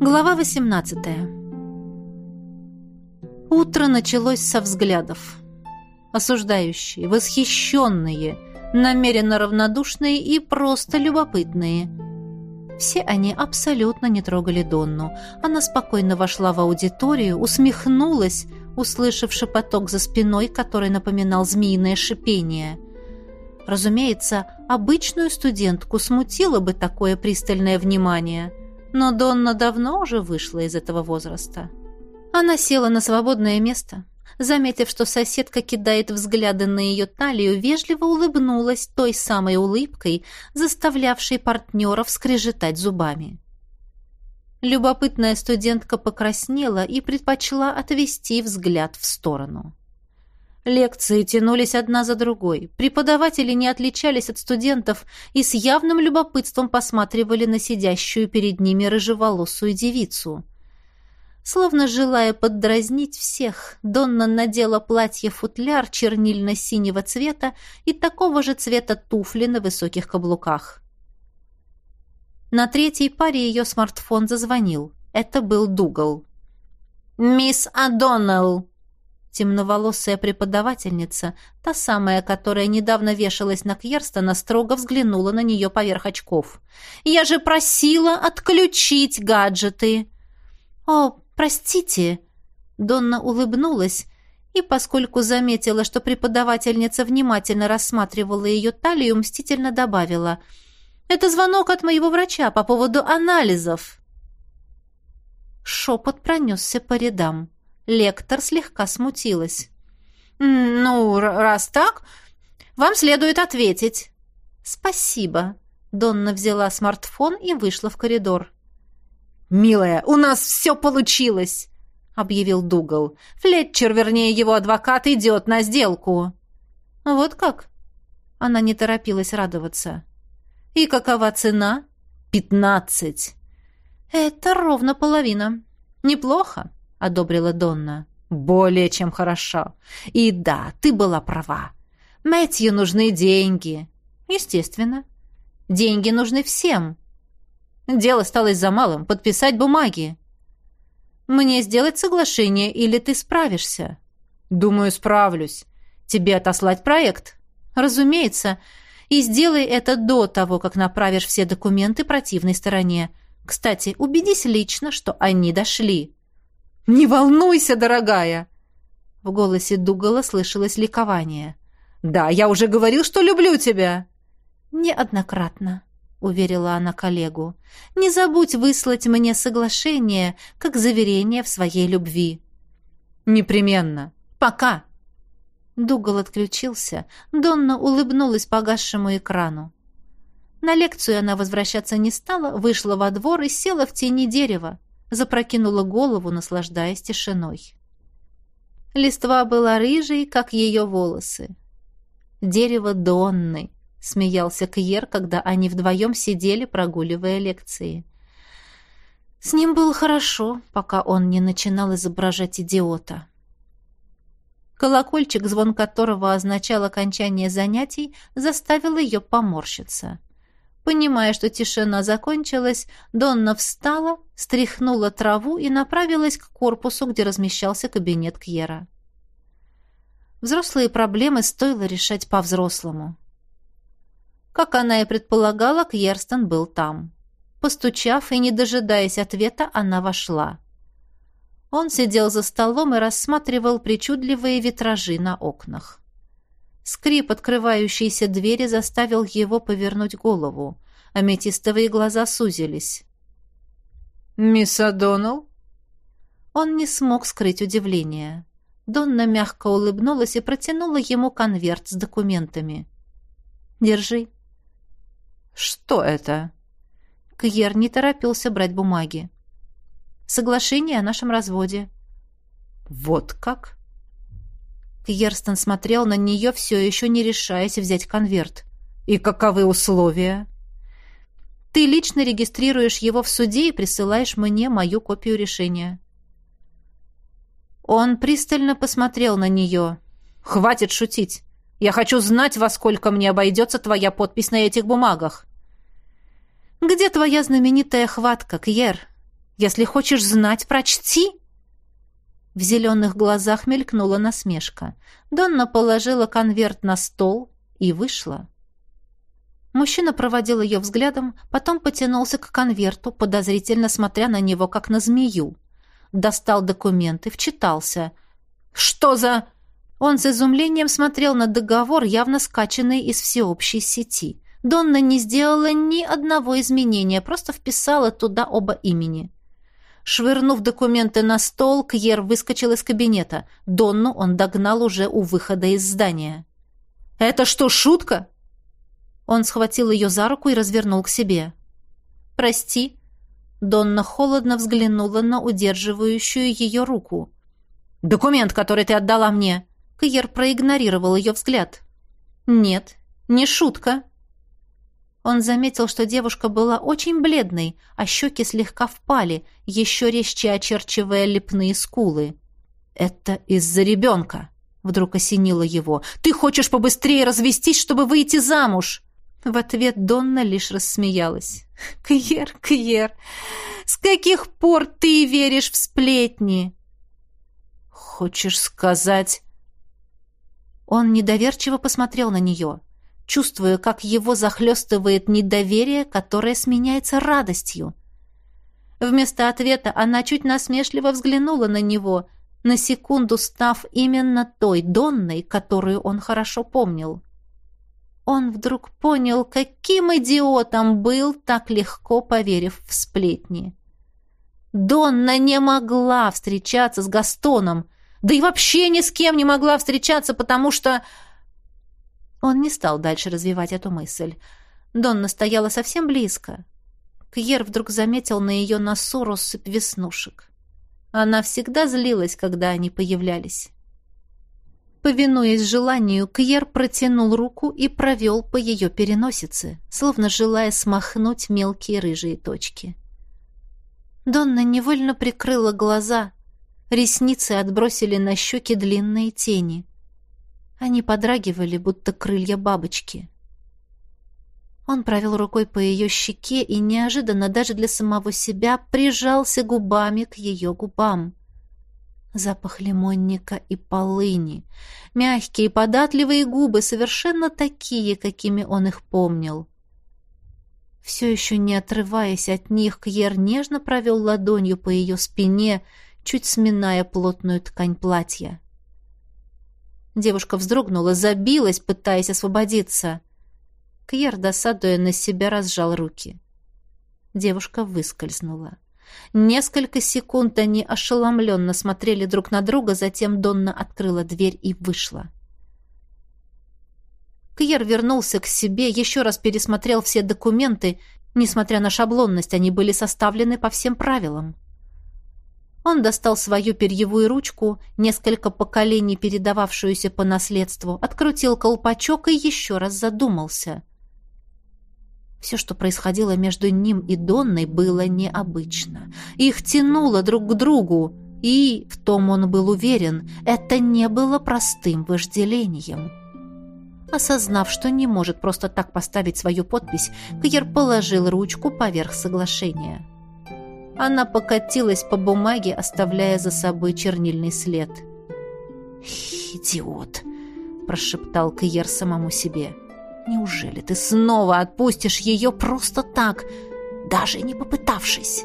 Глава 18 Утро началось со взглядов. Осуждающие, восхищенные, намеренно равнодушные и просто любопытные. Все они абсолютно не трогали Донну. Она спокойно вошла в аудиторию, усмехнулась, услышав шепоток за спиной, который напоминал змеиное шипение. Разумеется, обычную студентку смутило бы такое пристальное внимание – но Донна давно уже вышла из этого возраста. Она села на свободное место. Заметив, что соседка кидает взгляды на ее талию, вежливо улыбнулась той самой улыбкой, заставлявшей партнеров скрежетать зубами. Любопытная студентка покраснела и предпочла отвести взгляд в сторону. Лекции тянулись одна за другой. Преподаватели не отличались от студентов и с явным любопытством посматривали на сидящую перед ними рыжеволосую девицу. Словно желая поддразнить всех, Донна надела платье-футляр чернильно-синего цвета и такого же цвета туфли на высоких каблуках. На третьей паре ее смартфон зазвонил. Это был Дугал. «Мисс Адоннелл!» Темноволосая преподавательница, та самая, которая недавно вешалась на Кьерстона, строго взглянула на нее поверх очков. «Я же просила отключить гаджеты!» «О, простите!» Донна улыбнулась, и, поскольку заметила, что преподавательница внимательно рассматривала ее талию, мстительно добавила «Это звонок от моего врача по поводу анализов!» Шепот пронесся по рядам. Лектор слегка смутилась. «Ну, раз так, вам следует ответить». «Спасибо». Донна взяла смартфон и вышла в коридор. «Милая, у нас все получилось!» — объявил Дугал. «Флетчер, вернее, его адвокат, идет на сделку». «Вот как?» Она не торопилась радоваться. «И какова цена?» «Пятнадцать». «Это ровно половина. Неплохо. — одобрила Донна. «Более чем хорошо. И да, ты была права. Мэтью нужны деньги». «Естественно. Деньги нужны всем». Дело осталось за малым — подписать бумаги. «Мне сделать соглашение, или ты справишься?» «Думаю, справлюсь. Тебе отослать проект?» «Разумеется. И сделай это до того, как направишь все документы противной стороне. Кстати, убедись лично, что они дошли». «Не волнуйся, дорогая!» В голосе Дугала слышалось ликование. «Да, я уже говорил, что люблю тебя!» «Неоднократно», — уверила она коллегу. «Не забудь выслать мне соглашение, как заверение в своей любви». «Непременно. Пока!» Дугал отключился. Донна улыбнулась погасшему экрану. На лекцию она возвращаться не стала, вышла во двор и села в тени дерева запрокинула голову, наслаждаясь тишиной. Листва была рыжей, как ее волосы. «Дерево Донны», — смеялся Кьер, когда они вдвоем сидели, прогуливая лекции. С ним было хорошо, пока он не начинал изображать идиота. Колокольчик, звон которого означал окончание занятий, заставил ее поморщиться. Понимая, что тишина закончилась, Донна встала, стряхнула траву и направилась к корпусу, где размещался кабинет Кьера. Взрослые проблемы стоило решать по-взрослому. Как она и предполагала, Кьерстон был там. Постучав и не дожидаясь ответа, она вошла. Он сидел за столом и рассматривал причудливые витражи на окнах. Скрип открывающейся двери заставил его повернуть голову. Аметистовые глаза сузились. «Мисс О'Доннелл?» Он не смог скрыть удивление. Донна мягко улыбнулась и протянула ему конверт с документами. «Держи». «Что это?» Кьер не торопился брать бумаги. «Соглашение о нашем разводе». «Вот как?» Кьерстон смотрел на нее, все еще не решаясь взять конверт. «И каковы условия?» «Ты лично регистрируешь его в суде и присылаешь мне мою копию решения». Он пристально посмотрел на нее. «Хватит шутить! Я хочу знать, во сколько мне обойдется твоя подпись на этих бумагах!» «Где твоя знаменитая хватка, Кьер?» Если хочешь знать, прочти!» В зеленых глазах мелькнула насмешка. Донна положила конверт на стол и вышла. Мужчина проводил ее взглядом, потом потянулся к конверту, подозрительно смотря на него, как на змею. Достал документы, вчитался. «Что за...» Он с изумлением смотрел на договор, явно скачанный из всеобщей сети. Донна не сделала ни одного изменения, просто вписала туда оба имени. Швырнув документы на стол, Кьер выскочил из кабинета. Донну он догнал уже у выхода из здания. «Это что, шутка?» Он схватил ее за руку и развернул к себе. «Прости». Донна холодно взглянула на удерживающую ее руку. «Документ, который ты отдала мне!» Кьер проигнорировал ее взгляд. «Нет, не шутка». Он заметил, что девушка была очень бледной, а щеки слегка впали, еще резче очерчивая лепные скулы. «Это из-за ребенка», — вдруг осенило его. «Ты хочешь побыстрее развестись, чтобы выйти замуж?» В ответ Донна лишь рассмеялась. «Кьер, Кьер, с каких пор ты веришь в сплетни?» «Хочешь сказать...» Он недоверчиво посмотрел на нее, чувствуя, как его захлестывает недоверие, которое сменяется радостью. Вместо ответа она чуть насмешливо взглянула на него, на секунду став именно той Донной, которую он хорошо помнил. Он вдруг понял, каким идиотом был, так легко поверив в сплетни. Донна не могла встречаться с Gaстоном, да и вообще ни с кем не могла встречаться, потому что... Он не стал дальше развивать эту мысль. Донна стояла совсем близко. Кьер вдруг заметил на ее носу россыпь веснушек. Она всегда злилась, когда они появлялись. Повинуясь желанию, Кьер протянул руку и провел по ее переносице, словно желая смахнуть мелкие рыжие точки. Донна невольно прикрыла глаза. Ресницы отбросили на щеки длинные тени. Они подрагивали, будто крылья бабочки. Он провел рукой по ее щеке и неожиданно даже для самого себя прижался губами к ее губам. Запах лимонника и полыни. Мягкие, податливые губы, совершенно такие, какими он их помнил. Все еще не отрываясь от них, Кьер нежно провел ладонью по ее спине, чуть сминая плотную ткань платья. Девушка вздрогнула, забилась, пытаясь освободиться. Кьер, досадуя на себя, разжал руки. Девушка выскользнула. Несколько секунд они ошеломленно смотрели друг на друга, затем Донна открыла дверь и вышла. Кьер вернулся к себе, еще раз пересмотрел все документы. Несмотря на шаблонность, они были составлены по всем правилам. Он достал свою перьевую ручку, несколько поколений передававшуюся по наследству, открутил колпачок и еще раз задумался. Все, что происходило между ним и Донной, было необычно. Их тянуло друг к другу, и, в том он был уверен, это не было простым вожделением. Осознав, что не может просто так поставить свою подпись, Кьер положил ручку поверх соглашения. Она покатилась по бумаге, оставляя за собой чернильный след. «Идиот!» – прошептал Кьер самому себе – Неужели ты снова отпустишь ее просто так, даже не попытавшись?»